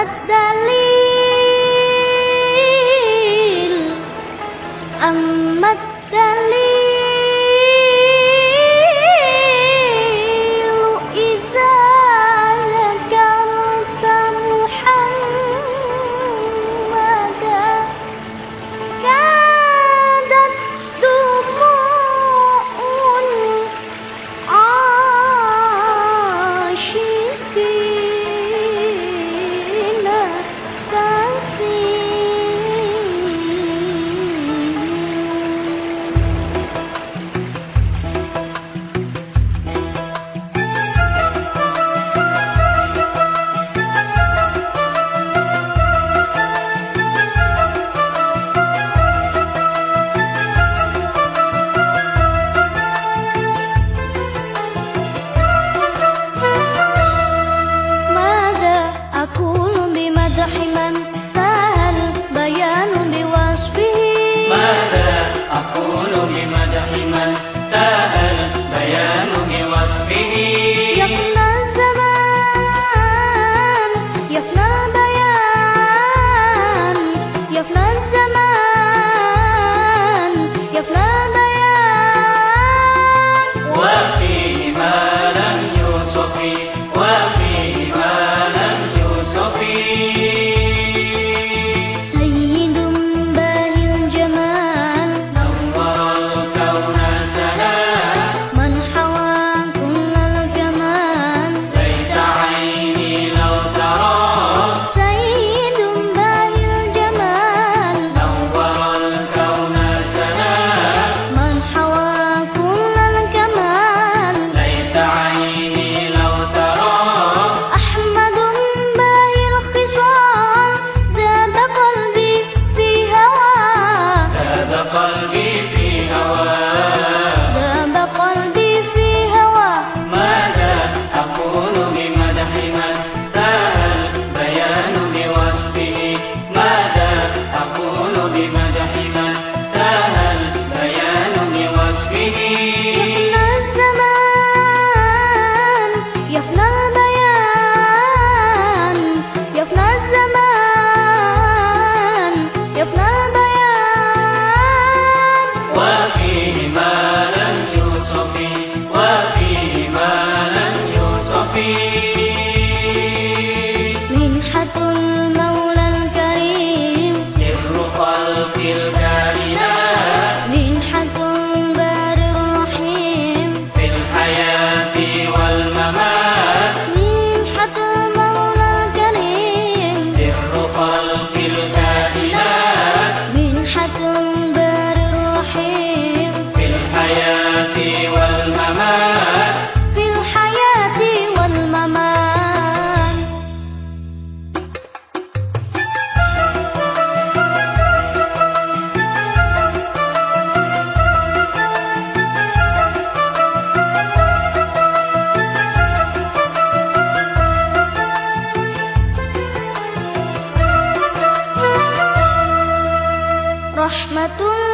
Magdalena. رحمة